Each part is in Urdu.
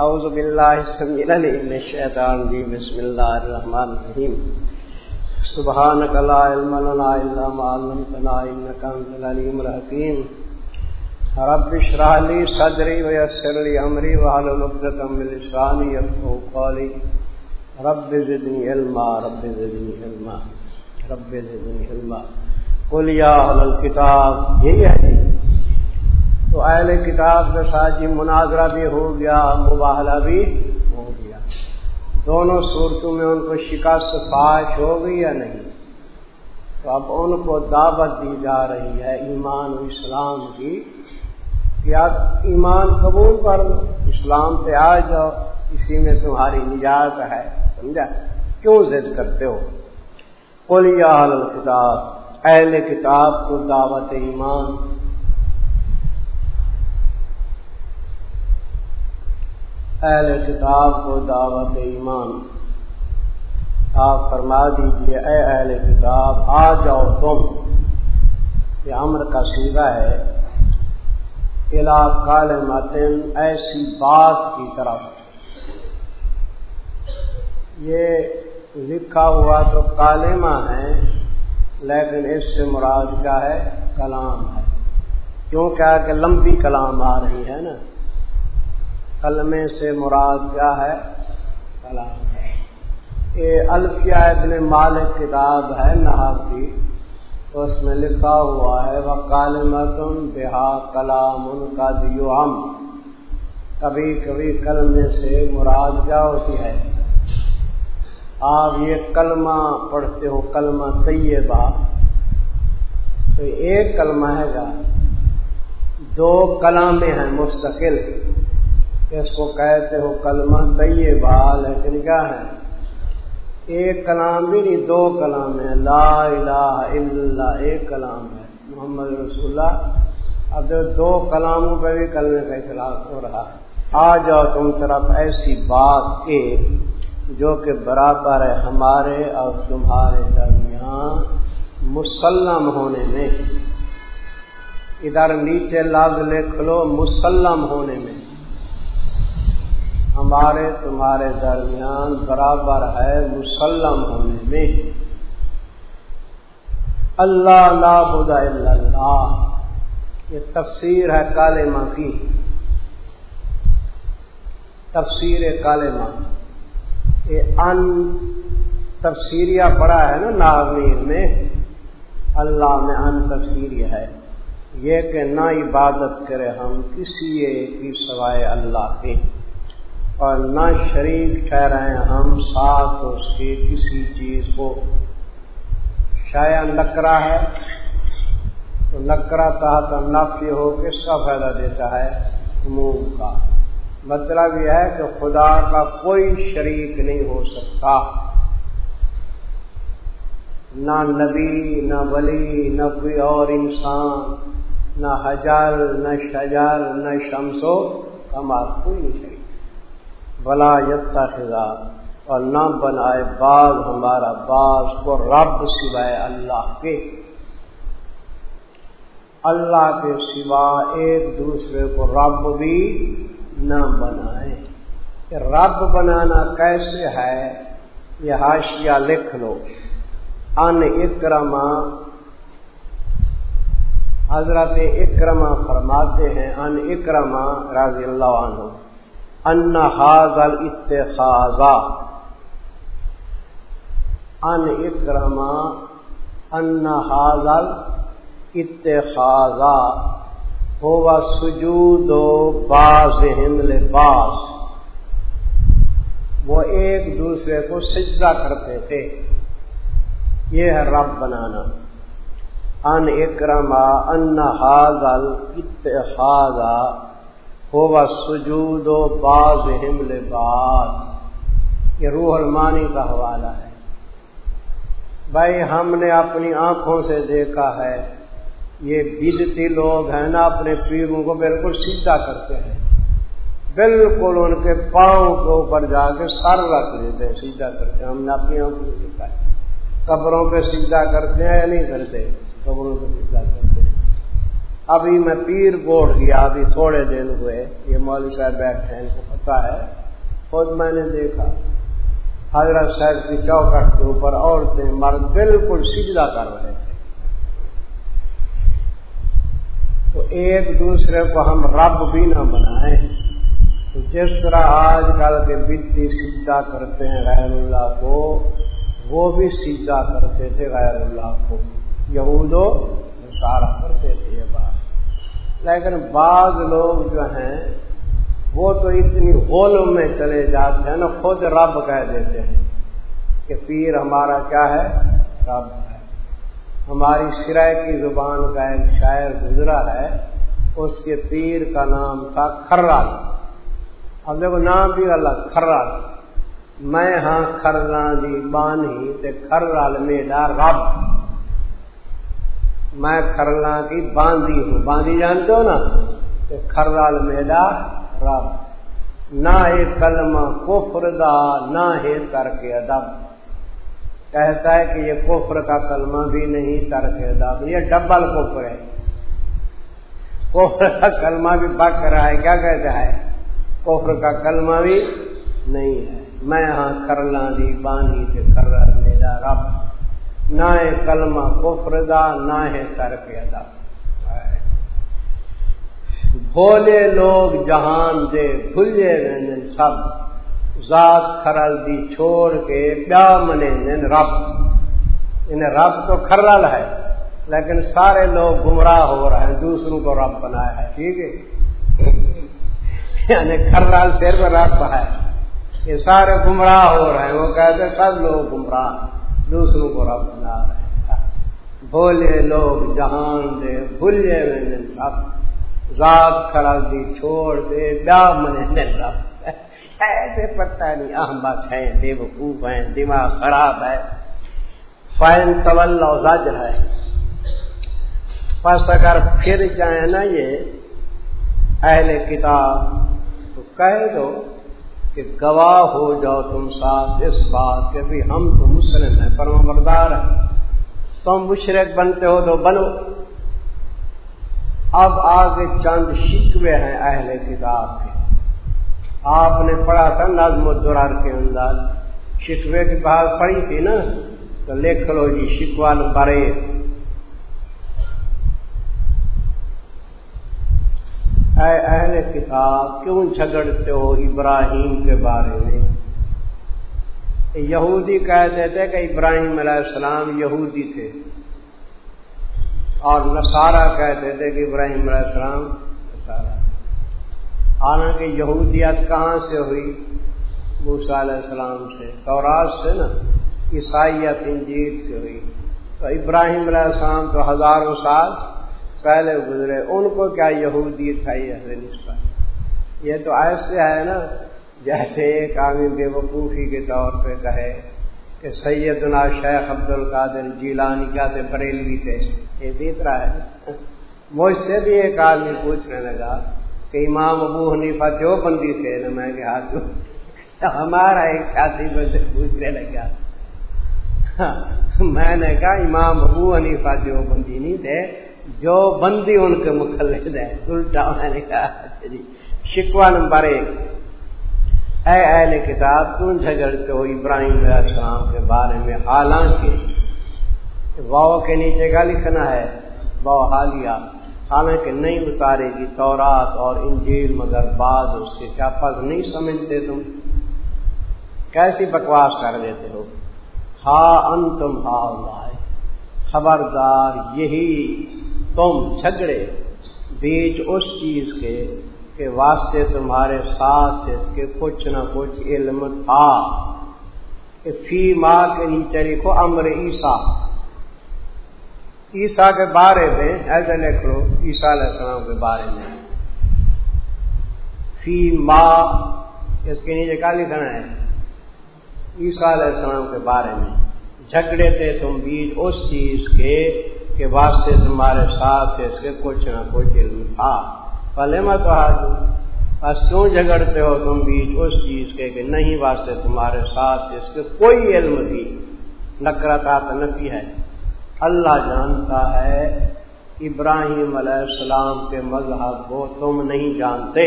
اعوذ باللہ السمیع العلیم من الشیطان الرجیم، بسم اللہ الرحمن الرحیم۔ سبحانك لا علم لنا الا ما علمتنا انك انت العليم الحكيم رب اشرح لي صدري ويسر لي امري واحلل عقدة من لساني يفقهوا قولي رب زدني علما، رب زدني علما، رب زدنی علما۔ قل یا اہل الکتاب یہی ہے تو اہل کتاب کے ساتھ جی مناظرہ بھی ہو گیا، مباہلہ بھی ہو گیا۔ دونوں صورتوں میں ان کو شکست فاش ہو گئی یا نہیں؟ تو اب ان کو دعوت دی جا رہی ہے ایمان و اسلام کی کہ آپ ایمان قبول کر اسلام پہ آ جاؤ، اسی میں تمہاری نجات ہے، سمجھا؟ کیوں ضد کرتے ہو؟ یا اہل کتاب اہل کتاب کو دعوت ایمان اہل کتاب کو دعوت ایمان۔ آپ فرما دیجیے اے اہل کتاب، آ جاؤ تم۔ یہ امر کا سیدھا ہے۔ کال متن ایسی بات کی طرف۔ یہ لکھا ہوا تو کالمہ ہے، لیکن اس سے مراد کیا ہے؟ کلام ہے۔ کیوں کیا کہ لمبی کلام آ رہی ہے نا؟ کلمے سے مراد کیا ہے؟ کلام یہ الفیہ ابن مالک کتاب ہے نہافی تو اس میں لکھا ہوا ہے وہ کالمتن بہا کلام ان کا دیو ہم کبھی کبھی کلمے سے مراد کیا ہوتی ہے؟ آپ یہ کلمہ پڑھتے ہو، کلمہ طیبہ۔ تو ایک کلمہ ہے گا۔ دو کلامیں ہیں مستقل۔ اس کو کہتے ہو کلمہ طیبہ لیکن کیا ہے۔ ایک کلام بھی نہیں، دو کلام ہے لا الہ الا اللہ، ایک کلام ہے۔ محمد رسول اللہ، اب دو کلاموں پہ بھی کلمے کا اخلاق ہو رہا ہے۔ آ جاؤ تم طرف ایسی بات ایک جو کہ برابر ہے ہمارے اور تمہارے درمیان مسلم ہونے میں۔ ادھر نیچے لفظ لکھ لو، مسلم ہونے میں۔ ہمارے تمہارے درمیان برابر ہے مسلم ہونے میں۔ اللہ لا خدا اللہ۔ یہ تفسیر ہے کالے ماں کی۔ تفسیر کالے ماں ان تفسیریہ پڑا ہے نا ناغیر میں۔ اللہ میں ان تفسیری ہے۔ یہ کہ نہ عبادت کرے ہم کسی کی سوائے اللہ کے۔ اور نہ شریک ٹھہرائے ہم، ساتھ اس کے کسی چیز کو۔ شاید نکرا ہے، تو نکرا تحت نفی ہو کس کا فائدہ دیتا ہے منہ کا۔ مطلب یہ ہے کہ خدا کا کوئی شریک نہیں ہو سکتا۔ نہ نبی، نہ ولی، نہ کوئی اور انسان، نہ حجر، نہ شجر، نہ شمسو ہمارا کوئی نہیں۔ بلا یتا اور نہ بنائے باغ ہمارا باغ کو رب سوائے اللہ کے۔ اللہ کے سوا ایک دوسرے کو رب بھی نہ بنائے۔ رب بنانا کیسے ہے؟ یہ ہاشیا لکھ لو۔ ان اکرما حضرت اکرما فرماتے ہیں، ان اکرما رضی اللہ عنہ۔ ان حاضل اتخاذا ان اکرما ان حاضل اتخاذا ہوا سجود و باز لباس. وہ ایک دوسرے کو سجدہ کرتے تھے. یہ ہے رب بنانا. ان اکرما ان حاضل اتحاظا ہوا سجود و باز لباس یہ روح المانی کا حوالہ ہے۔ بھائی ہم نے اپنی آنکھوں سے دیکھا ہے۔ یہ بدتی لوگ ہیں نا، اپنے پیروں کو بالکل سیدھا کرتے ہیں۔ بالکل ان کے پاؤں کے اوپر جا کے سر رکھ دیتے ہیں، سیدھا کرتے ہیں۔ ہم نے اپنی آنکھوں کو دیکھا ہے۔ قبروں پہ سیدھا کرتے ہیں یا نہیں کرتے؟ قبروں پہ سیدھا کرتے ہیں۔ ابھی میں پیر کوٹ گیا، ابھی تھوڑے دن ہوئے، یہ مولوی صاحب بیٹھے ہیں، ان کو پتا ہے۔ خود میں نے دیکھا، حضرت صاحب کی چوکٹ کے اوپر عورتیں مرد بالکل سجدہ کر رہے تھے۔ تو ایک دوسرے کو ہم رب بھی نہ بنائیں۔ تو جس طرح آج کل کے بتی سیدھا کرتے ہیں غیر اللہ کو، وہ بھی سیدھا کرتے تھے غیر اللہ کو۔ یہود و سارا کرتے تھے یہ بات۔ لیکن بعض لوگ جو ہیں، وہ تو اتنی غولم میں چلے جاتے ہیں نا خود رب کہہ دیتے ہیں کہ پیر ہمارا کیا ہے؟ رب ہے۔ ہماری سرائے کی زبان کا ایک شاعر گزرا ہے، اس کے پیر کا نام تھا کھرال۔ اب دیکھو، نام بھی غلط خرال میں ہاں خرلا دی بانی تے خرال میرا رب۔ میں خرلا کی باندھی ہوں۔ باندھی جانتے ہو نا؟ کہ خرال میرا رب۔ نہ ہے کلمہ کفر دا، نہ ہے ترک ادب۔ کہتا ہے کہ یہ کفر کا کلمہ بھی نہیں، ترک ادب۔ یہ ڈبل کفر ہے۔ کفر کا کلمہ بھی بک رہا ہے۔ کیا کہتا ہے؟ کفر کا کلمہ بھی نہیں ہے۔ میں ہاں کرلا دی بانی سے کر میرا رب۔ نہ کلمہ کفر دا، نہ ہے ترک ادا بھولے لوگ جہان دے بھلے رہنے سب۔ ذات خرل دی چھوڑ کے پیا منے رب۔ انہیں رب تو خرل ہے، لیکن سارے لوگ گمراہ ہو رہے ہیں، دوسروں کو رب بنایا ہے، ٹھیک ہے؟ یعنی کھرال سیر پر رب ہے۔ یہ سارے گمراہ ہو رہے ہیں، وہ کہتے سب لوگ گمراہ دوسروں کو رب بنا رہے ہیں۔ بھولے لوگ جہان دے، بھولے میں سب ذات خراب دی، چھوڑ دے۔ بیا منے رب؟ ایسے پتہ نہیں احمد ہیں بے وقوف ہیں، دماغ خراب ہے۔ فائن طول زجر ہے۔ پس اگر پھر جائیں نا یہ، اہل کتاب، تو کہہ دو کہ گواہ ہو جاؤ تم ساتھ۔ اس بات کہ بھی ہم تو مسلم ہیں پرم بردار ہیں تم مشرق بنتے ہو تو بنو۔ اب آگے چند شکوے ہیں اہل کتاب کے۔ آپ نے پڑھا تھا نظم الدرار کے اندر۔ شکوے کی بات پڑھی تھی نا؟ تو لکھ لو جی شکوا نمبر ایک اے اہل کتاب کیوں جھگڑتے ہو ابراہیم کے بارے میں؟ یہودی کہتے تھے کہ ابراہیم علیہ السلام یہودی تھے اور نصارہ کہتے تھے کہ ابراہیم علیہ السلام نصارہ حالانکہ یہودیت کہاں سے ہوئی؟ موسا علیہ السلام سے، تورات سے نا؟ عیسائیت، انجیل سے ہوئی۔ تو ابراہیم علیہ السلام تو ہزاروں سال پہلے گزرے، ان کو کیا یہودی تھا یہ یہ تو ایسے ہے نا، جیسے ایک آدمی بے وقوفی کے طور پہ کہے کہ سیدنا شیخ عبد القادر جیلانی، کیا تھے؟ بریلوی تھے۔ یہ تیسرا ہے۔ مجھ سے بھی ایک آدمی پوچھنے لگا کہ امام ابو حنیفہ جو بندی تھے؟ نا میں کہ ہاتھ ہمارا ایک ساتھی سے پوچھنے لگا۔ ہاں، میں نے کہا، امام ابو حنیفہ جو بندی نہیں تھے۔ جو بندی ان کے مخلد ہے الٹا میں نے کہا اچھا جی شکوا نمبر ایک۔ اے اہل کتاب کیوں جھگڑتے ہو ابراہیم علیہ السلام کے بارے میں۔ حالانکہ واؤ کے نیچے کا لکھنا ہے واؤ حالیہ۔ حالانکہ نہیں اتارے گی تورات اور انجیل، مگر بعد اس کے کیا پگ نہیں سمجھتے تم؟ کیسی بکواس کر دیتے ہو؟ ہا ان تم ہا خبردار، یہی تم جھگڑے، بیچ اس چیز کے کہ واسطے تمہارے ساتھ اس کے کچھ نہ کچھ علم تھا۔ کہ فی ماں کے نیچے لکھو امر عیسا عیسا کے بارے میں ایسے لکھ لو عیسا علیہ السلام کے بارے میں۔ فی ماں اس کے نیچے کیا لکھنا ہے؟ عیسا علیہ السلام کے بارے میں۔ جھگڑے تھے تم بیچ اس چیز کے کہ واسطے تمہارے ساتھ اس کے کچھ نہ کچھ علم تھا۔ پہلے میں تو بس کیوں جھگڑتے ہو تم بیچ اس چیز کے کہ نہیں واسطے تمہارے ساتھ اس کے کوئی علم بھی نکرتا نفی ہے۔ اللہ جانتا ہے، ابراہیم علیہ السلام کے مذہب کو تم نہیں جانتے۔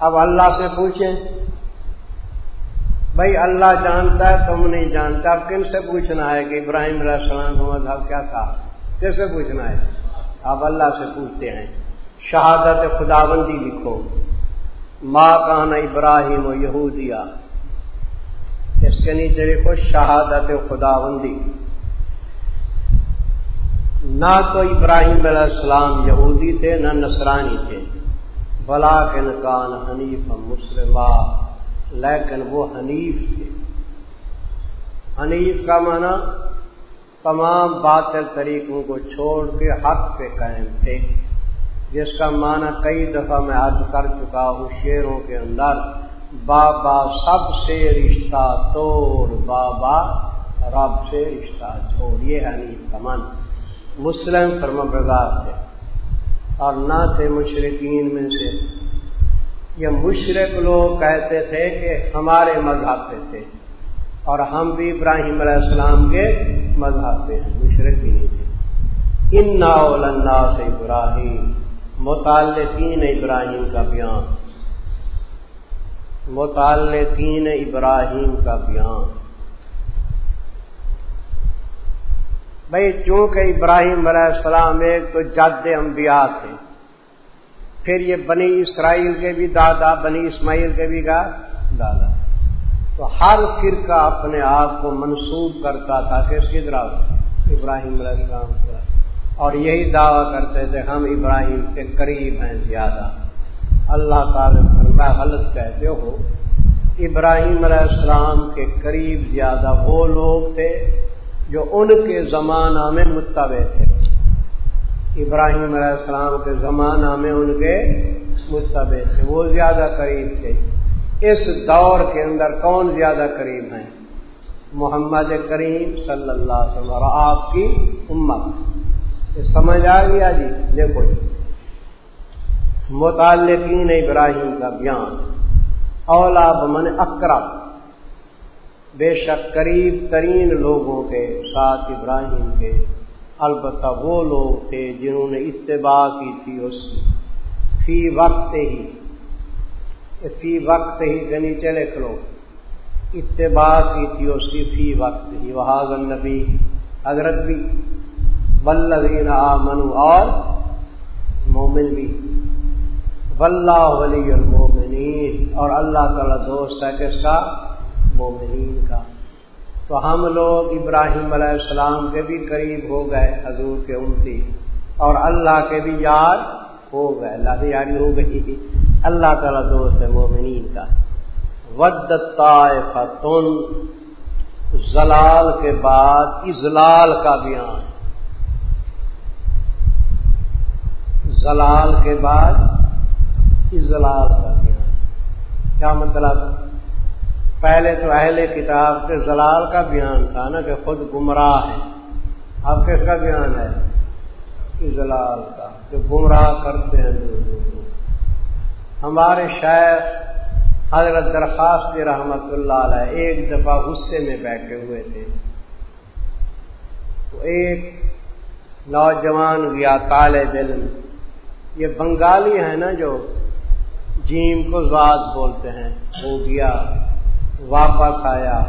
اب اللہ سے پوچھیں بھائی اللہ جانتا ہے، تم نہیں جانتا اب کن سے پوچھنا ہے کہ ابراہیم علیہ السلام کا مذہب کیا تھا؟ کس سے پوچھنا ہے؟ اب اللہ سے پوچھتے ہیں۔ شہادت خداوندی لکھو۔ ماں کان ابراہیم و یہودیا۔ اس کے نیچے لکھو شہادت خداوندی۔ نہ تو ابراہیم علیہ السلام یہودی تھے، نہ نصرانی تھے۔ بلا کے نکان حنیف مسلمہ لیکن وہ حنیف تھے۔ حنیف کا معنی تمام باطل طریقوں کو چھوڑ کے حق پہ قائم تھے، جس کا معنی کئی دفعہ میں عرض کر چکا ہوں شیروں کے اندر، بابا سب سے رشتہ توڑ، بابا رب سے رشتہ چھوڑ۔ یہ حنیف کا من مسلم فرم بردار تھے۔ اور نہ تھے مشرقین میں سے۔ یہ مشرق لوگ کہتے تھے کہ ہمارے مذہب پہ تھے اور ہم بھی ابراہیم علیہ السلام کے مذہب پہ ہیں، مشرق بھی نہیں تھے۔ ان نا سے ابراہیم مطالعین ابراہیم کا بیان۔ مطالعین ابراہیم کا بیان۔ بھائی چونکہ ابراہیم علیہ السلام ایک تو جد انبیاء تھے پھر یہ بنی اسرائیل کے بھی دادا، بنی اسماعیل کے بھی گا دادا۔ تو ہر فرقہ اپنے آپ کو منسوب کرتا تھا، کس کی ابراہیم علیہ السلام اور یہی دعویٰ کرتے تھے، ہم ابراہیم کے قریب ہیں زیادہ۔ اللہ تعالی فرما غلط کہتے ہو۔ ابراہیم علیہ السلام کے قریب زیادہ وہ لوگ تھے جو ان کے زمانہ میں متبع تھے۔ ابراہیم علیہ السلام کے زمانہ میں ان کے مستب تھے، وہ زیادہ قریب تھے۔ اس دور کے اندر کون زیادہ قریب ہیں؟ محمد کریم صلی اللہ علیہ وسلم۔ اور آپ کی امت۔ سمجھ آ گیا جی؟ دیکھو۔ جی متعلقین ابراہیم کا بیان۔ اولا بمن اکرم بے شک قریب ترین لوگوں کے ساتھ ابراہیم کے۔ البتہ وہ لوگ تھے جنہوں نے اتباع کی تھی اس فی وقت ہی۔ فی وقت ہی کے نیچے لکھ لو اتباع کی تھی اس کی فی وقت ہی۔ وہاں نبی حضرت بھی بلین منو اور مومن بھی۔ واللہ ولی المومنین۔ اور اللہ تعالی دوست ہے کس کا مومنین کا۔ تو ہم لوگ ابراہیم علیہ السلام کے بھی قریب ہو گئے حضور کے امتی اور اللہ کے بھی یاد ہو گئے۔ اللہ یاری ہو گئی۔ اللہ تعالیٰ دوست ہے مومنین کا۔ ود فتن زلال کے بعد ازلال کا بیان۔ زلال کے بعد ازلال کا بیان۔ کیا مطلب؟ پہلے تو اہل کتاب کے زلال کا بیان تھا نا کہ خود گمراہ ہے اب کس کا بیان ہے؟ زلال کا جو گمراہ کرتے ہیں۔ دور دور ہمارے شاید حضرت درخواست رحمت اللہ علیہ ایک دفعہ غصے میں بیٹھے ہوئے تھے۔ تو ایک نوجوان گیا کالے دل، یہ بنگالی ہے نا جو جیم کو زاد بولتے ہیں، وہ گیا۔ واپس آیا۔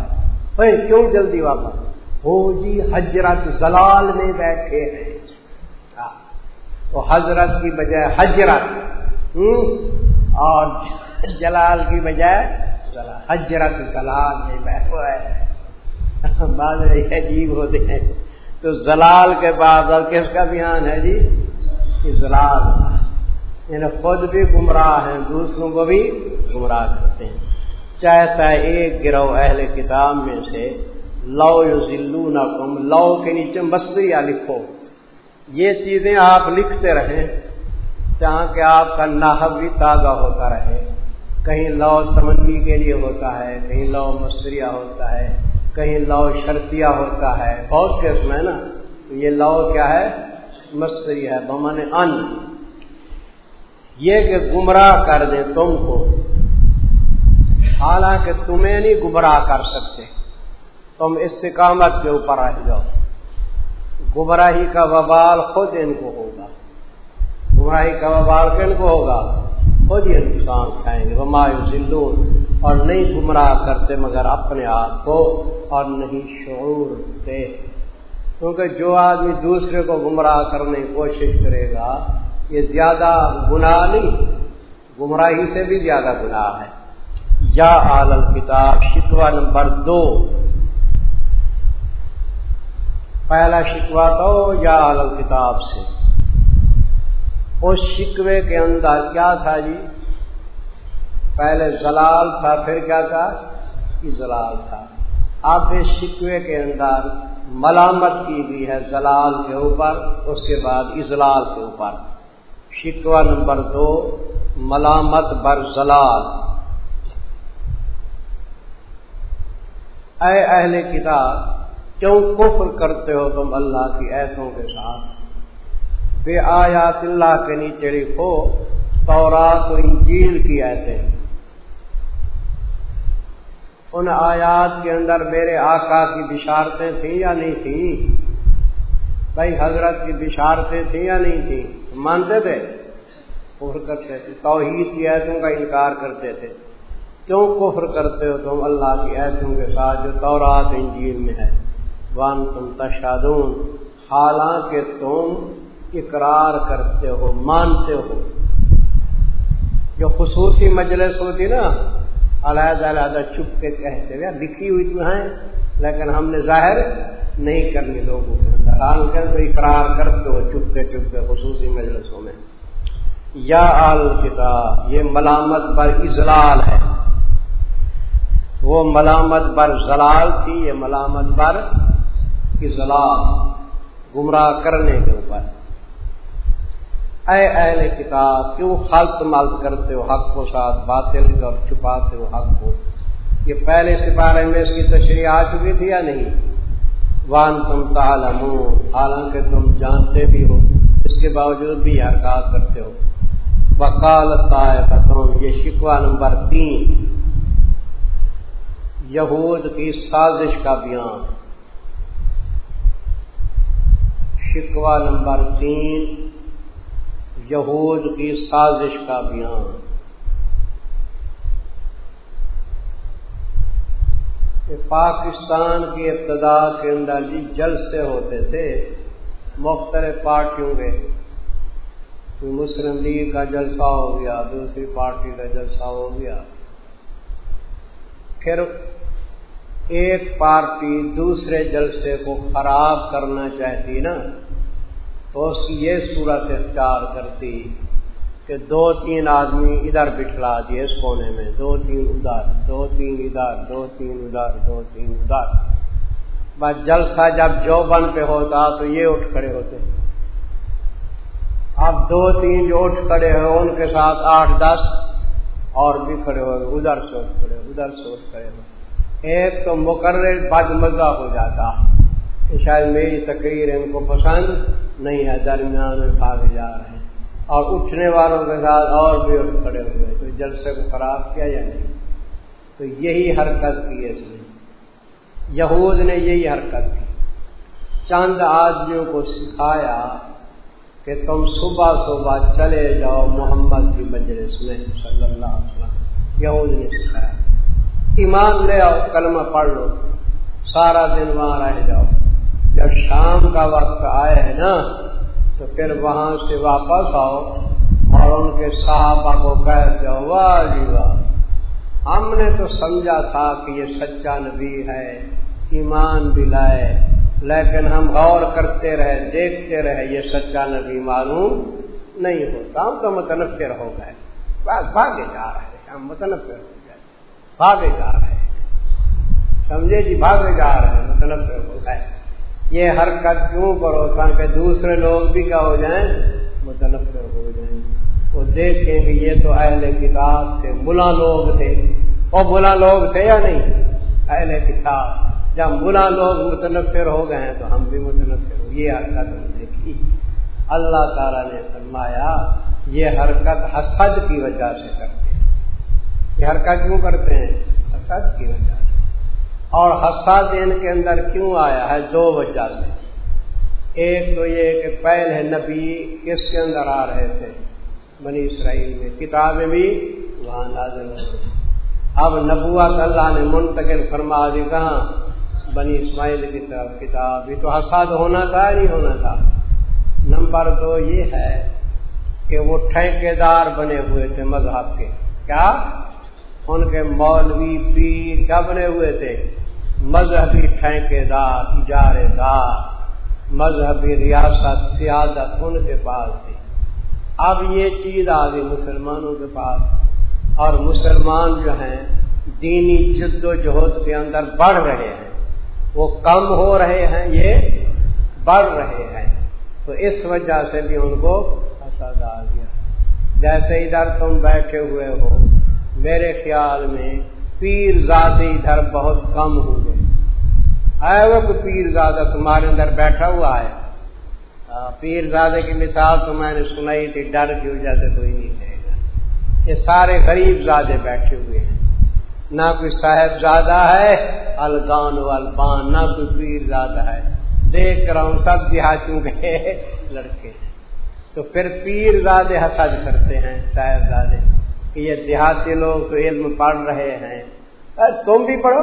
بھائی، کیوں جلدی واپس؟ ہو جی حجرت زلال میں بیٹھے ہیں۔ وہ حضرت کی بجائے حجرت۔ اور جلال کی بجائے حجرت زلال میں بیٹھے ہے بعض عجیب ہوتے ہیں۔ تو زلال کے بعد اور کس کا بیان ہے جی؟ زلال۔ یعنی خود بھی گمراہ ہیں، دوسروں کو بھی گمراہ کرتے ہیں۔ چاہتا ہے ایک گروہ اہل کتاب میں سے، لو یو ذلو نہ کم لو کے نیچے مستریا لکھو۔ یہ چیزیں آپ لکھتے رہیں جہاں کہ آپ کا ناحب بھی تازہ ہوتا رہے۔ کہیں لو تمنی کے لیے ہوتا ہے، کہیں لو مستریا ہوتا ہے، کہیں لو شرطیہ ہوتا ہے۔ بہت قسم ہے نا، یہ لو کیا ہے؟ مستری ہے بمن ان۔ یہ کہ گمراہ کر دیں تم کو۔ حالانکہ تمہیں نہیں گمراہ کر سکتے۔ تم استقامت کے اوپر آ جاؤ۔ گمراہی کا وبال خود ان کو ہوگا۔ گمراہی کا وبال کن کو ہوگا؟ خود یہ نقصان کھائیں گے۔ وہ مایو اور نہیں گمراہ کرتے مگر اپنے آپ کو اور نہیں شعور دے۔ کیونکہ جو آدمی دوسرے کو گمراہ کرنے کی کوشش کرے گا، یہ زیادہ گناہ نہیں، گمراہی سے بھی زیادہ گناہ ہے۔ یا عالم کتاب شکوا نمبر دو۔ پہلا شکوا تو یا عالم کتاب سے۔ اس شکوے کے اندر کیا تھا جی؟ پہلے زلال تھا، پھر کیا تھا؟ زلال تھا۔ اب اس شکوے کے اندر ملامت کی گئی ہے زلال کے اوپر، اس کے بعد اضلال کے اوپر۔ شکوا نمبر دو، ملامت بر زلال۔ اے اہل کتاب، کیوں کفر کرتے ہو تم اللہ کی ایسوں کے ساتھ؟ بے آیات اللہ کے نیچے لکھو، تورات و انجیل کی ایسے ان آیات کے اندر میرے آقا کی بشارتیں تھیں یا نہیں تھیں؟ بھائی حضرت کی بشارتیں تھیں یا نہیں تھیں؟ مانتے تھے؟ کفر کرتے تھے، توحید کی ایسوں کا انکار کرتے تھے۔ کیوں کفر کرتے ہو؟ تم اللہ کی ایسوں کے ساتھ جو تورات انجیل میں ہے۔ وان تم تشادون حالانکہ تم اقرار کرتے ہو، مانتے ہو۔ جو خصوصی مجلس ہوتی نا، علیحدہ علیحدہ چپ کے کہتے ہوئے لکھی ہوئی تو ہیں، لیکن ہم نے ظاہر نہیں کرنی لوگوں کے اندر۔ اقرار کرتے ہو چپ کے چپ کے خصوصی مجلسوں میں۔ یا آل کتاب یہ ملامت بر اضلال ہے۔ وہ ملامت بر زلال تھی، یہ ملامت بر اضلال گمراہ کرنے کے اوپر۔ اے اہل کتاب، کیوں خلط ملت کرتے ہو؟ حق کو ساتھ باطل اور چھپاتے ہو حق کو؟ یہ پہلے سپارے میں اس کی تشریح آ چکی تھی یا نہیں؟ وان تم تالم حالانکہ تم جانتے بھی ہو، اس کے باوجود بھی حرکات کرتے ہو۔ وکالت یہ شکوا نمبر تین۔ یہود کی سازش کا بیان۔ شکوا نمبر تین، یہود کی سازش کا بیان۔ پاکستان کی ابتدا کے اندر جی جلسے ہوتے تھے، مختلف پارٹیوں کے۔ کوئی مسلم لیگ کا جلسہ ہو گیا، دوسری پارٹی کا جلسہ ہو گیا۔ پھر ایک پارٹی دوسرے جلسے کو خراب کرنا چاہتی نا، تو اس کی یہ صورت اختیار کرتی کہ دو تین آدمی ادھر بٹھلا دیے اس کونے میں، دو تین ادھر، دو تین ادھر، دو تین ادھر، دو تین ادھر۔ بس جلسہ جب جو بن پہ ہوتا تو یہ اٹھ کھڑے ہوتے۔ اب دو تین جو اٹھ کھڑے ہو ان کے ساتھ آٹھ دس اور بھی کھڑے ہو ادھر سے اٹھ کھڑے، ادھر سے اٹھ کھڑے ہو ایک تو مقرر بد مزہ ہو جاتا۔ شاید میری تقریر ان کو پسند نہیں ہے، درمیان میں بھاگے جا رہے ہیں۔ اور اٹھنے والوں کے ساتھ اور بھی اٹھ کھڑے ہوئے تو جلسے کو خراب کیا یا نہیں؟ تو یہی حرکت کی اس نے۔ یہود نے یہی حرکت کی۔ چند آدمیوں کو سکھایا کہ تم صبح صبح چلے جاؤ محمد کی مجلس میں، صلی اللہ علیہ وسلم۔ یہود نے سکھایا۔ ایمان لے آؤ، کلمہ پڑھ لو، سارا دن وہاں رہ جاؤ۔ جب شام کا وقت آئے ہے نا، تو پھر وہاں سے واپس آؤ اور ان کے صحابہ کو کہہ واہ جی واہ۔ ہم نے تو سمجھا تھا کہ یہ سچا نبی ہے، ایمان بھی لائے، لیکن ہم غور کرتے رہے، دیکھتے رہے، یہ سچا نبی معلوم نہیں ہوتا۔ ہم تو متنفر ہو گئے بس بھاگے جا رہے ہیں، ہم متنفر۔ ہو گئے بھاگے جا رہے ہیں سمجھے جی بھاگے جا رہے ہیں متنفر مطلب ہو گئے یہ حرکت کیوں کرو؟ تاکہ دوسرے لوگ بھی کیا ہو جائیں متنفر ہو جائیں۔ وہ دیکھیں کہ یہ تو اہل کتاب تھے ملا لوگ تھے۔ اور بلا لوگ تھے یا نہیں؟ اہل کتاب۔ جب ملا لوگ متنفر ہو گئے ہیں تو ہم بھی متنفر ہو یہ حرکت ہم دیکھی اللہ تعالی نے فرمایا، یہ حرکت حسد کی وجہ سے کرتے یہ حرکت کیوں کرتے ہیں؟ حسد کی وجہ سے۔ اور حساد ان کے اندر کیوں آیا ہے؟ دو وجہ سے۔ ایک تو یہ کہ پہلے نبی کس کے اندر آ رہے تھے؟ بنی اسرائیل میں۔ کتابیں بھی وہاں نازل ہو اب نبوت اللہ نے منتقل فرما دی، کہاں؟ بنی اسماعیل کی طرف کتاب۔ یہ تو حساد ہونا تھا نہیں ہونا تھا؟ نمبر دو یہ ہے کہ وہ ٹھیکے دار بنے ہوئے تھے مذہب کے۔ کیا؟ ان کے مولوی پیر کیا بنے ہوئے تھے۔ مذہبی ٹھیکے دار اجارے دار مذہبی ریاست سیاست ان کے پاس تھی۔ اب یہ چیز آ گئی مسلمانوں کے پاس۔ اور مسلمان جو ہیں، دینی جد و جہد کے اندر بڑھ رہے ہیں۔ وہ کم ہو رہے ہیں، یہ بڑھ رہے ہیں۔ تو اس وجہ سے بھی ان کو فساد آ گیا جیسے ادھر تم بیٹھے ہوئے ہو میرے خیال میں پیر زادی ادھر بہت کم ہو گئے آئے وہ کوئی پیر زادہ تمہارے اندر بیٹھا ہوا ہے؟ پیر زادے کی مثال تو میں نے سنائی تھی، ڈر کی وجہ سے کوئی نہیں رہے گا۔ یہ سارے غریب زادے بیٹھے ہوئے ہیں۔ نہ کوئی صاحب زادہ ہے، الگان البان، نہ کوئی پیر زادہ ہے۔ دیکھ رہا ہوں سب دیہاتوں کے لڑکے۔ تو پھر پیر زادے حسد کرتے ہیں، صاحب زادے۔ کہ یہ دیہاتی لوگ تو علم پڑھ رہے ہیں۔ تم بھی پڑھو۔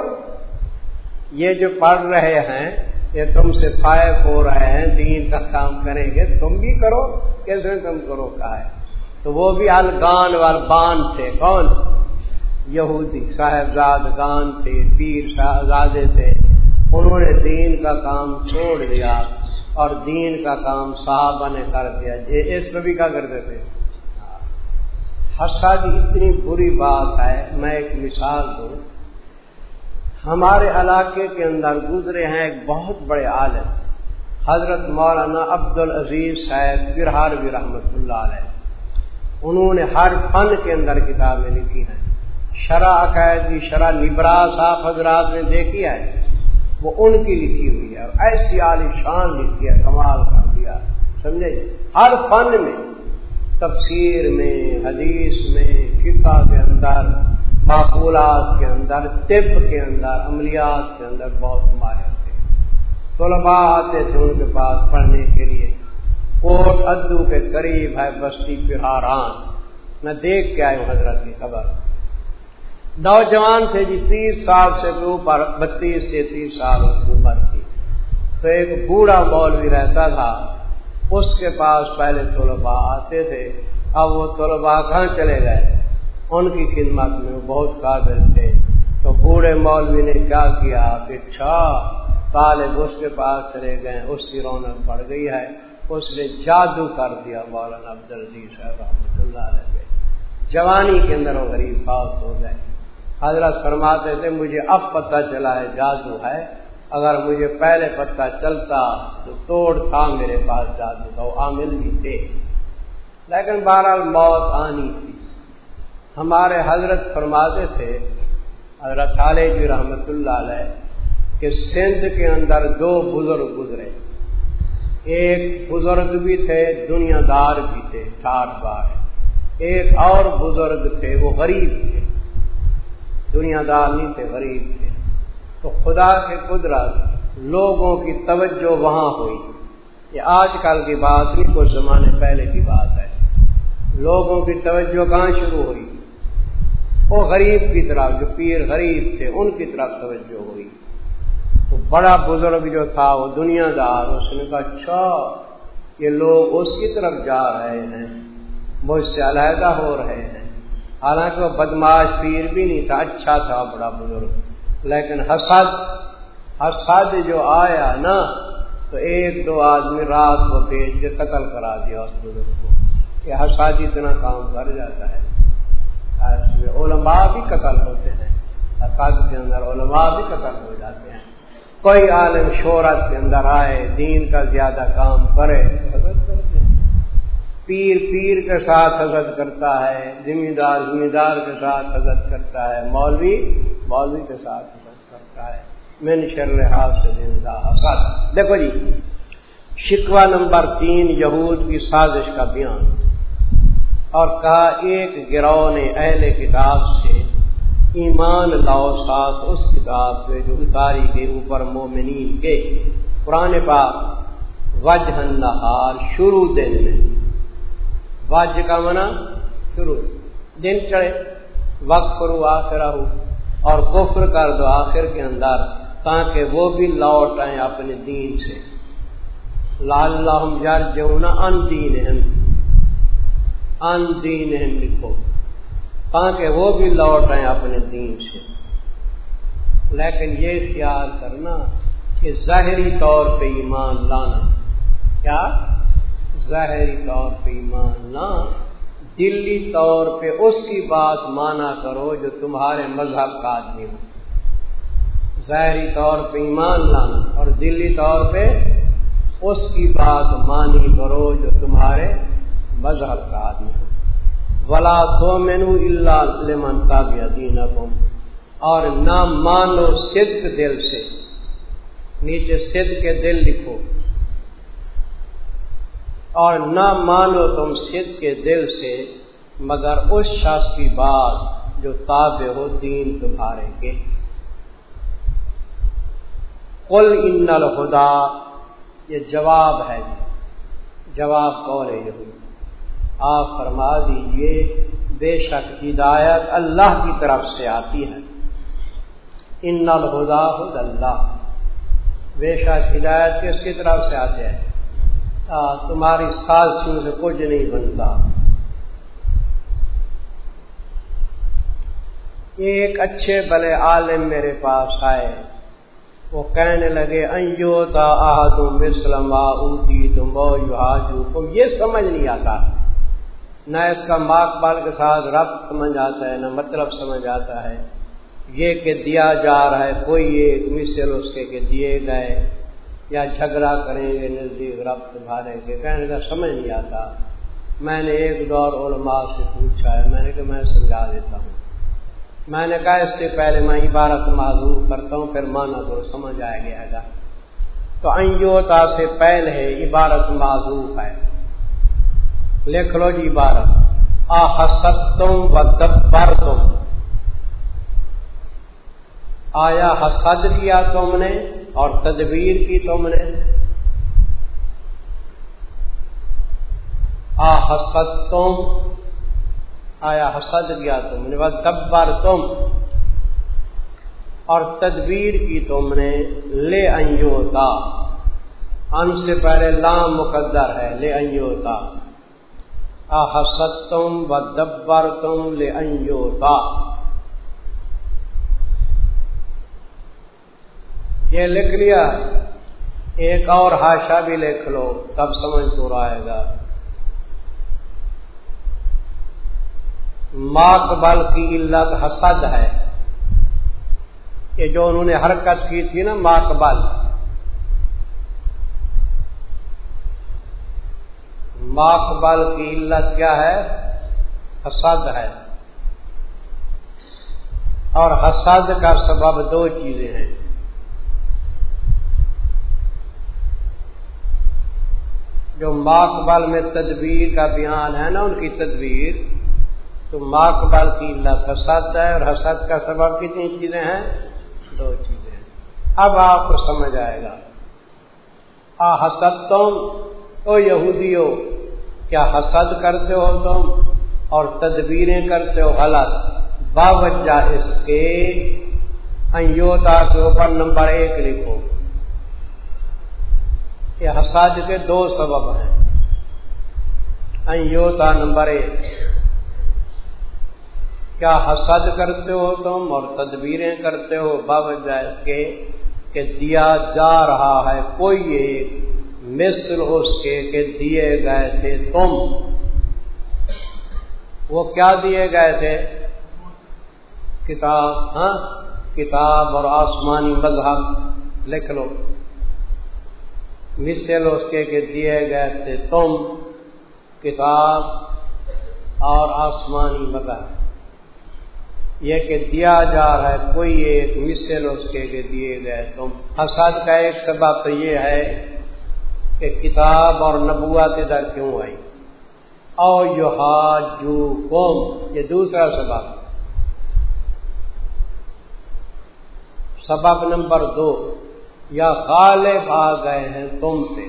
یہ جو پڑھ رہے ہیں، یہ تم سے فائق ہو رہے ہیں، دین کا کام کریں گے، تم بھی کرو۔ کیسے تم کرو کہا ہے؟ تو وہ بھی الگان والبان تھے۔ کون؟ یہودی صاحبزاد گان تھے، پیر صاحبزادے تھے۔ انہوں نے دین کا کام چھوڑ دیا اور دین کا کام صحابہ نے کر دیا۔ یہ اس بھی کیا کرتے تھے حسد اتنی بری بات ہے، میں ایک مثال دوں۔ ہمارے علاقے کے اندر گزرے ہیں ایک بہت بڑے عالم، حضرت مولانا عبد العزیز صاحب فرہار بھی رحمت اللہ علیہ۔ انہوں نے ہر فن کے اندر کتابیں لکھی ہیں۔ شرح عقائد کی شرح نبرا صاحب حضرات نے دیکھی ہے، وہ ان کی لکھی ہوئی ہے۔ ایسی عالی شان لکھی ہے، کمال کر دیا۔ سمجھے؟ ہر فن میں تفسیر میں، حدیث میں، فقہ کے اندر، معقولات کے اندر، طب کے اندر، عملیات کے اندر بہت ماہر تھے۔ طلباء آتے تھے ان کے پاس پڑھنے کے لیے۔ کوٹ ادو کے قریب ہے، بستی پہاران میں دیکھ کے آئے حضرت کی خبر۔ نوجوان تھے جی تیس سال سے اوپر، بتیس سے تیس سال کی عمر تھی تو ایک بوڑھا مولوی رہتا تھا۔ اس کے پاس پہلے طلباء آتے تھے، اب وہ طلباء کہاں چلے گئے؟ ان کی خدمت میں وہ بہت قابل تھے۔ تو بوڑھے مولوی نے کیا کیا؟ کہ اچھا طالب اس کے پاس چلے گئے، اس کی رونق بڑھ گئی ہے۔ اس نے جادو کر دیا مولانا عبد العزیز صاحب رحمۃ اللہ علیہ۔ جوانی کے اندر وہ غریب فاؤت ہو گئے۔ حضرت فرماتے تھے، مجھے اب پتہ چلا ہے جادو ہے۔ اگر مجھے پہلے پتہ چلتا تو توڑ تھا میرے پاس جادو کا وہ عامل بھی تھے۔ لیکن بہرحال موت آنی تھی۔ ہمارے حضرت فرماتے تھے، حضرت علیہ جی رحمت اللہ علیہ، کہ سندھ کے اندر دو بزرگ گزرے۔ ایک بزرگ بھی تھے، دنیا دار بھی تھے، ٹھاٹ بار۔ ایک اور بزرگ تھے، وہ غریب تھے۔ دنیا دار نہیں تھے، غریب تھے۔ تو خدا کے قدرت لوگوں کی توجہ وہاں ہوئی۔ یہ آج کل کی بات نہیں، کچھ زمانے پہلے کی بات ہے۔ لوگوں کی توجہ کہاں شروع ہوئی؟ وہ غریب کی طرف، جو پیر غریب تھے، ان کی طرف توجہ ہوئی۔ تو بڑا بزرگ جو تھا، وہ دنیا دار، اس نے کہا اچھا یہ لوگ اس کی طرف جا رہے ہیں وہ اس سے علیحدہ ہو رہے ہیں۔ حالانکہ وہ بدماش پیر بھی نہیں تھا اچھا تھا، بڑا بزرگ۔ لیکن حسد حسد جو آیا نا، تو ایک دو آدمی رات کو بھیج کے قتل کرا دیا اس بزرگ کو یہ حسد اتنا کام کر جاتا ہے۔ علماء بھی قتل ہوتے ہیں۔ حسد کے اندر علماء بھی قتل ہو جاتے ہیں۔ کوئی عالم شہرت کے اندر آئے، دین کا زیادہ کام کرے۔ پیر پیر کے ساتھ حضرت کرتا ہے ذمہ دار ذمہ دار کے ساتھ حضرت کرتا ہے، مولوی مولوی کے ساتھ حضرت کرتا ہے۔ من شر سے حسد۔ دیکھو جی شکوہ نمبر تین یہود کی سازش کا بیان۔ اور کہا، ایک گروہ نے اہل کتاب سے ایمان لاؤ ساتھ اس کتاب پہ جو اتاری کے اوپر مومنین کے۔ پرانے پاک وج نہار شروع دن میں۔ وج کا منع شروع۔ دن چڑھے، وقت کرو آخر ہو اور کفر کر دو آخر کے اندر تاکہ وہ بھی لوٹ آئیں اپنے دین سے۔ لال یار جو نا ان دین ان دین لکھو۔ تاکہ وہ بھی لوٹ آئیں اپنے دین سے۔ لیکن یہ خیال کرنا کہ ظاہری طور پہ ایمان لانا۔ کیا؟ ظاہری طور پہ ایمان لا دلی طور پہ اس کی بات مانا کرو جو تمہارے مذہب کا آدمی ہو۔ ظاہری طور پہ ایمان لانا اور دلی طور پہ اس کی بات مانی کرو جو تمہارے مذہب کا آدمی ہو۔ ولا تو مینو اللہ لمن کا بھی ادین اور نہ مانو صدق دل سے۔ نیچے صدق کے دل لکھو۔ اور نہ مانو تم صدق کے دل سے، مگر اس شخص کی بات جو تابع ہو دین تمہارے کے۔ کل ان الخدا یہ جواب ہے جی۔ جواب کون ہے یہ؟ آپ فرما دیجیے، بے شک ہدایت اللہ کی طرف سے آتی ہے۔ ان الخدا خد اللہ۔ بے شک ہدایت کس کی طرف سے آتے ہیں تمہاری سازشوں سے کچھ نہیں بنتا۔ ایک اچھے بلے عالم میرے پاس آئے۔ وہ کہنے لگے، انجو تا آہد مسلم اوتی تم کو یہ سمجھ نہیں آتا۔ نہ اس کا ماک بال کے ساتھ رب سمجھ آتا ہے، نہ مطلب سمجھ آتا ہے۔ یہ کہ دیا جا رہا ہے، کوئی ایک مسل اس کے کہ دیے گئے۔ یا جھگڑا کریں گے نزدیک رب بھارے کے کہنے کا سمجھ نہیں آتا۔ میں نے ایک دور علماء سے پوچھا ہے، میں نے کہ میں سمجھا دیتا ہوں۔ میں نے کہا اس سے پہلے میں عبارت معذور کرتا ہوں، پھر مانا تو سمجھ آئے گیا گا تو انجوتا سے پہلے عبارت معذور ہے۔ لکھ لو جی عبارت۔ آستم و دبر تم آیا حسد کیا تم نے اور تدبیر کی تم نے؟ آ حسد تم، آیا حسد کیا تم نے؟ وہ دبر تم اور تدبیر کی تم نے، لے انجوتا ان سے پہلے لام مقدر ہے، لے انجوتا آ حسد تم و دبر تم، لے انجوتا یہ لکھ لیا، ایک اور ہاشا بھی لکھ لو، تب سمجھ تو آئے گا۔ ماکبل کی علت حسد ہے۔ کہ جو انہوں نے حرکت کی تھی نا ماکبل ماکبل کی علت کیا ہے؟ حسد ہے۔ اور حسد کا سبب دو چیزیں ہیں۔ جو ماکبل میں تدبیر کا بیان ہے نا، ان کی تدبیر، تو ماکبل کی اللہ حسد ہے اور حسد کا سبب کتنی چیزیں ہیں؟ دو چیزیں ہیں۔ اب آپ کو سمجھ آئے گا۔ آ حسد تم تو یہودی ہو کیا حسد کرتے ہو تم اور تدبیریں کرتے ہو غلط؟ باوجہ اس کے انیوتا کے اوپر نمبر ایک لکھو۔ یہ حساد کے دو سبب ہیں۔ ایوتا نمبر ایک، کیا حسد کرتے ہو تم اور تدبیریں کرتے ہو؟ باوجہ کے کہ دیا جا رہا ہے، کوئی ایک مصر اس کے کہ دیے گئے تھے تم۔ وہ کیا دیے گئے تھے؟ کتاب ہاں؟ کتاب اور آسمانی مذہب۔ لکھ لو۔ مثل اس کے کہ دیے گئے تھے تم، کتاب اور آسمانی مگر یہ کہ دیا جا رہا ہے، کوئی ایک مثل اس کے کہ دیے گئے تم۔ حسد کا ایک سبب تو یہ ہے کہ کتاب اور نبوت ادھر کیوں آئی؟ او یو جو قوم یہ دوسرا سبب۔ سبب نمبر دو یا غالب آ گئے ہیں تم سے۔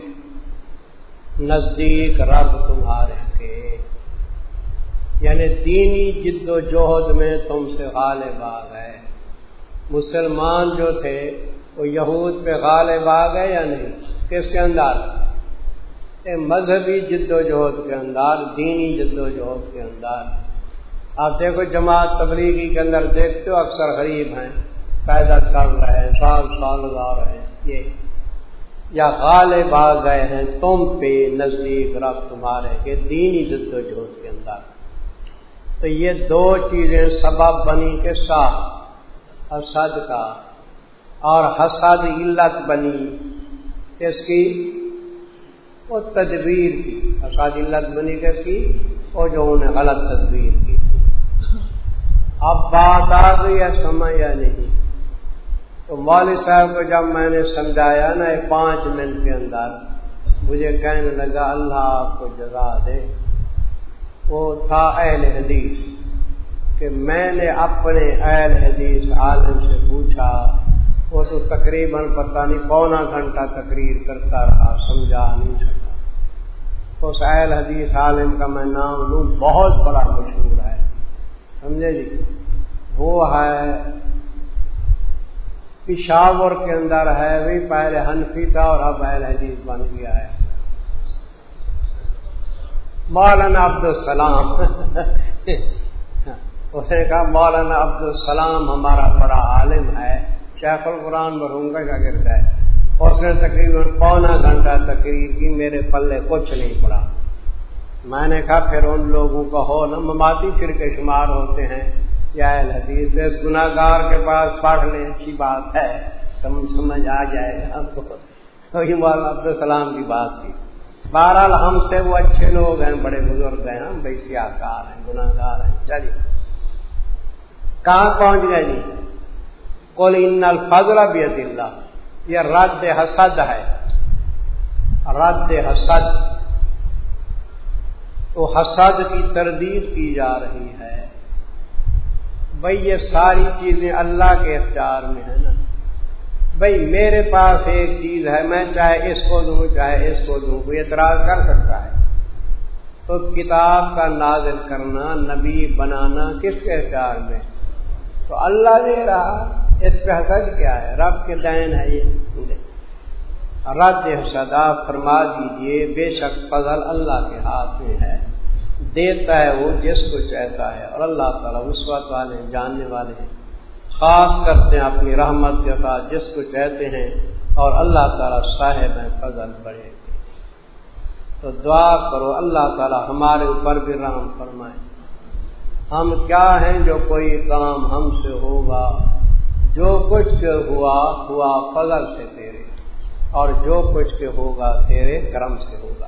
نزدیک رب تمہارے کے۔ یعنی دینی جد و جہد میں تم سے غالب آ گئے۔ مسلمان جو تھے، وہ یہود پہ غالب آ گئے یا نہیں؟ کس کے اندر؟ مذہبی جد و جہد کے اندر، دینی جد و جہد کے اندر۔ آپ دیکھو جماعت تبلیغی کے اندر دیکھتے ہو، اکثر غریب ہیں پیدا کر رہے ہیں، سال سال لگا رہے ہیں۔ یہ یا غالب آ گئے ہیں تم پہ نزدیک رب تمہارے کے دینی جد و جہد کے اندر۔ تو یہ دو چیزیں سبب بنی کے ساتھ حسد کا اور حسد علت بنی اس کی؟ وہ تدبیر کی۔ حسد علت بنی کس کی؟ وہ جو انہیں غلط تدبیر کی۔ اب بات آ گئی ہے، سمجھ یا نہیں تو مولوی صاحب کو جب میں نے سمجھایا نا پانچ منٹ کے اندر، مجھے کہنے لگا، اللہ آپ کو جگا دے۔ وہ تھا اہل حدیث کہ میں نے اپنے اہل حدیث عالم سے پوچھا، وہ تو تقریباً پتہ نہیں پونا گھنٹہ تقریر کرتا رہا، سمجھا نہیں سکا۔ اس اہل حدیث عالم کا میں نام لوں، بہت بڑا مشہور ہے، سمجھے جی؟ وہ ہے پشاور کے اندر ہے، وہی پہلے حنفی تھا اور اب اہل حدیث بن گیا ہے۔ مولانا عبد السلام اس نے کہا، مولانا عبد السلام ہمارا بڑا عالم ہے، شیخ القرآن مرحوم کا شاگرد ہے؟ اس نے تقریباً پونا گھنٹہ تقریر کی، میرے پلے کچھ نہیں پڑا۔ میں نے کہا، پھر ان لوگوں کا ہو نا، مماتی پھر کے شمار ہوتے ہیں۔ یا حدیث اس گناگار کے پاس پڑھ لیں اچھی بات ہے، سمجھ آ جائے گا۔ ہم کو مولانا عبد السلام کی بات تھی۔ بہرحال ہم سے وہ اچھے لوگ ہیں، بڑے بزرگ ہیں، ہم بھائی سیاہ کار ہیں گناگار ہیں۔ چلیے۔ کہاں پہنچ گئے جی؟ کول ان الفضل بھی اللہ۔ یہ رد حسد ہے۔ رد حسد۔ تو حسد کی تردید کی جا رہی ہے۔ بھائی یہ ساری چیزیں اللہ کے اختیار میں ہے نا۔ بھائی میرے پاس ایک چیز ہے، میں چاہے اس کو دوں، چاہے اس کو دوں، کوئی اعتراض کر سکتا ہے۔ تو کتاب کا نازل کرنا، نبی بنانا کس کے اختیار میں؟ تو اللہ دے رہا اس پہ حسد کیا ہے؟ رب کے دین ہے یہ۔ رد حسد، آپ فرما دیجیے، بے شک فضل اللہ کے ہاتھ میں ہے۔ دیتا ہے وہ جس کو چاہتا ہے۔ اور اللہ تعالیٰ اس وقت والے، جاننے والے ہیں۔ خاص کرتے ہیں اپنی رحمت کے ساتھ جس کو چاہتے ہیں۔ اور اللہ تعالیٰ صاحب ہیں، فضل بڑھے تو دعا کرو، اللہ تعالیٰ ہمارے اوپر بھی رحم فرمائے۔ ہم کیا ہیں جو کوئی کام ہم سے ہوگا؟ جو کچھ ہوا ہوا فضل سے تیرے۔ اور جو کچھ کے ہوگا، تیرے کرم سے ہوگا۔